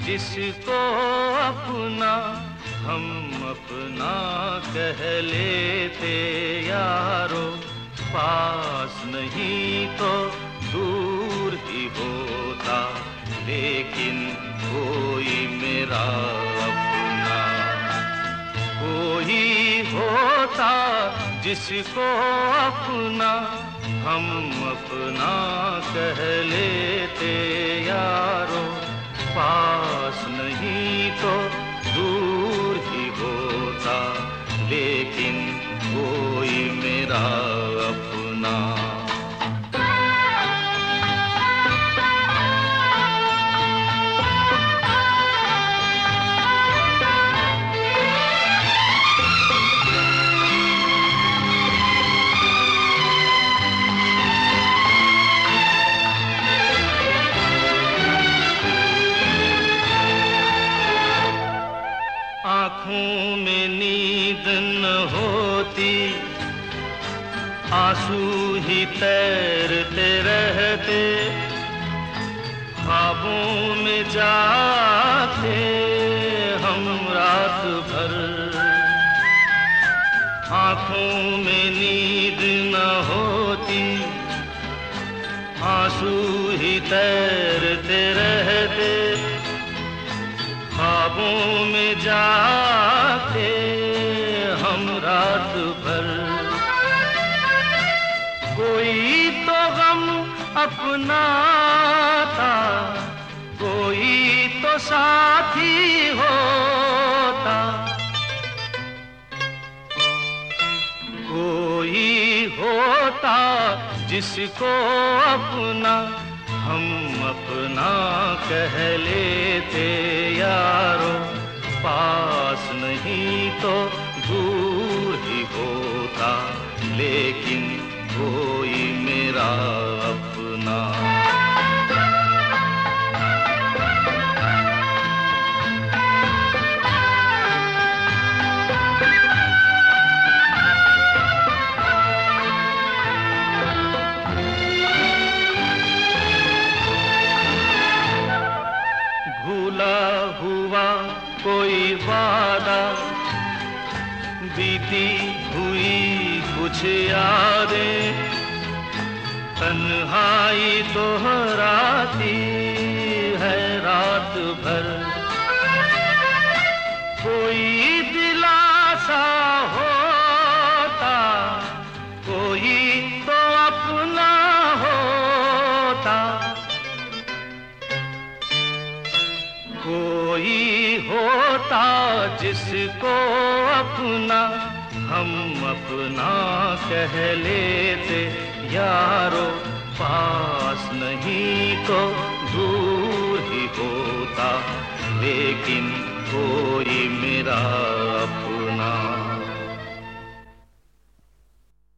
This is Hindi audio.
जिसको अपना हम अपना कह लेते यारो। पास नहीं तो दूर ही होता, लेकिन कोई मेरा अपना। कोई होता जिसको अपना हम अपना कह लेते यारो। पास मेरा अपना। आँखों में नींद न होती आँसू ही तैरते रहते, ख्वाबों में जाते हम रात भर। आँखों में नींद न होती, आँसू ही तैरते रहते, ख्वाबों में जाते कोई तो गम अपना था, कोई तो साथी होता। कोई होता जिसको अपना, हम अपना कह लेते यारो। पास नहीं तो दूर ही होता, लेकिन कोई मेरा अपना। भूला हुआ कोई वादा बीती हुई कुछ यादें, तन्हाई दोहराती है रात भर कोई दिलासा होता, कोई तो अपना होता। कोई होता जिसको अपना हम अपना कह लेते, यारो, पास नहीं तो दूर ही होता, लेकिन कोई मेरा अपना